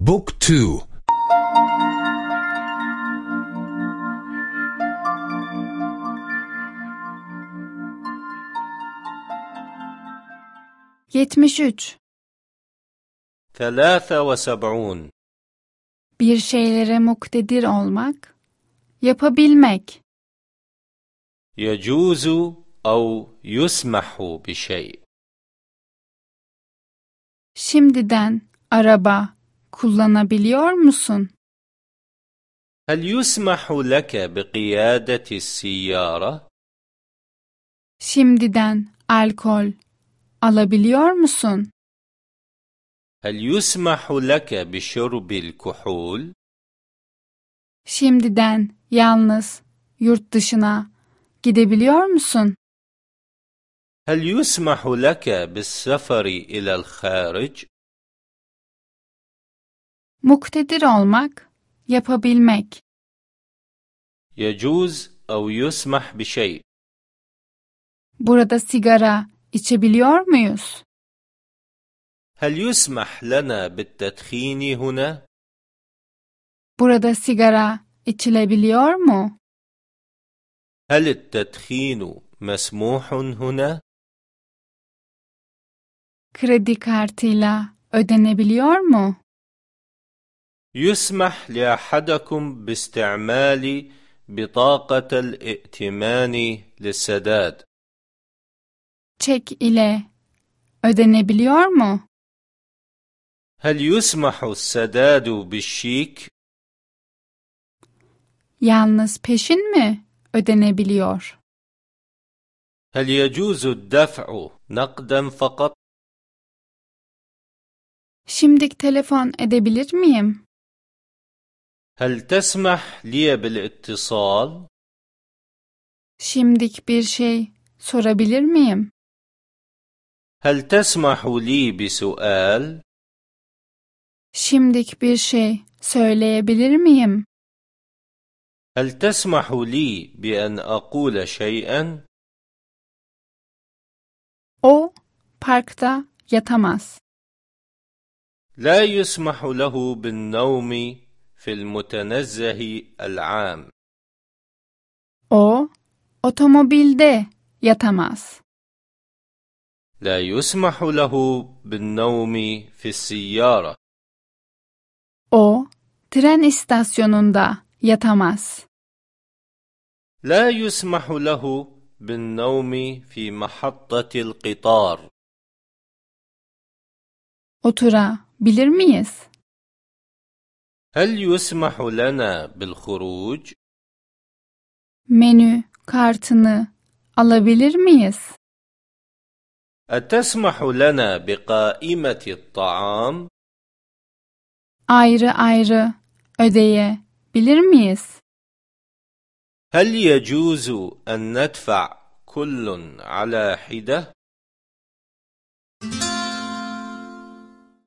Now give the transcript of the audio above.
Book 2 73 73 Bir şeylere muktedir olmak, yapabilmek. Yecuzu au yusmahu bir şey. Şimdiden araba, kullanabiliyor musun? هل يسمح لك بقيادة السيارة؟ Şimdiden alkol alabiliyor musun? هل يسمح لك بشرب الكحول؟ Şimdiden yalnız yurt dışına gidebiliyor musun? هل يسمح لك بالسفر إلى الخارج؟ Muktedir olmak, yapabilmek. يجوز أو يسمح بشيء Burada sigara içebiliyor muyuz? هل يسمح لنا بالتدخين هنا؟ Burada sigara içilebiliyor mu? هل التدخين مسموح هنا؟ Kredi kartıyla ödenebiliyor mu? يسمح لأحدكم باستعمال بطاقة الائتمان للسداد Çek ile ödenebiliyor mu? هل يسمح السداد بالشيك؟ Yalnız peşin mi ödenebiliyor? هل يجوز الدفع نقدا فقط؟ Şimdik telefon edebilir miyim? هل تسمح لي بالاتصال؟ Şimdik bir şey sorabilir miyim? هل تسمح لي بسؤال؟ Şimdik bir şey söyleyebilir miyim? هل تسمح لي بأن أقول شيئا؟ O parkta yatamaz. لا يسمح له بالنوم في المتنزه العام O otomobilde yatamaz. لا يسمح له بالنوم في السيارة O tren istasyonunda yatamaz. لا يسمح له بالنوم في محطة القطار Oturabilir miyiz? هل يسمح لنا بالخروج؟ Menü kartını alabilir miyiz? أتسمح لنا بقائمة الطعام؟ Ayrı ayrı ödeyebilir miyiz? هل يجوز أن ندفع كل على حدة؟